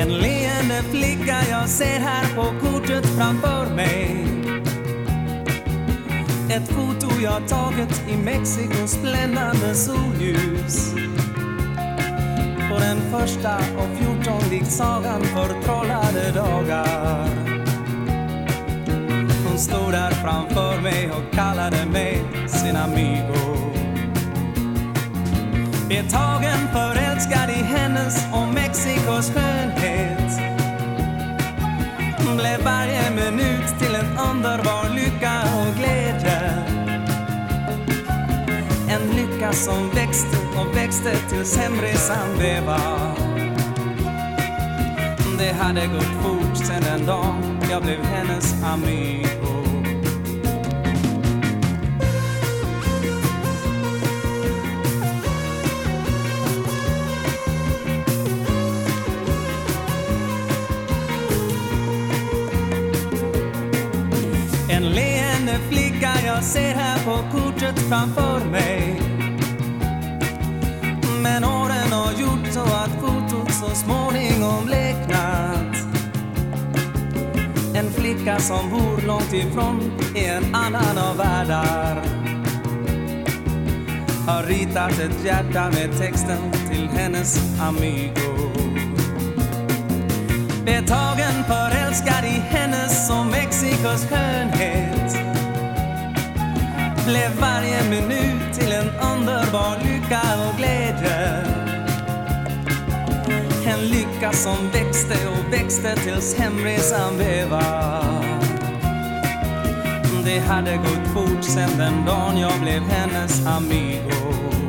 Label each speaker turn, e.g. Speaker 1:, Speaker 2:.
Speaker 1: En leende flicka jag ser här på kortet framför mig. Ett foto jag tagit i Mexikos bländande solljus. På den första av fjorton likt sagan förtrollade dagar. Hon stod där framför mig och kallade mig sin amigo. Är tagen för En som växte och växte tills hemresan blev av Det hade gått fort sen den dagen jag blev hennes amigo. En leende flicka jag ser här på kortet framför mig. En flicka som bor långt ifrån i en annan av världar. Har ritat ett hjärta med texten till hennes amigo. Betagen förälskad i hennes och Mexikos skönhet. Blev varje minut till en underbar lycka och glädje. Som växte och växte tills hemresan blev av Det hade gått fort sen den dagen jag blev hennes amigo.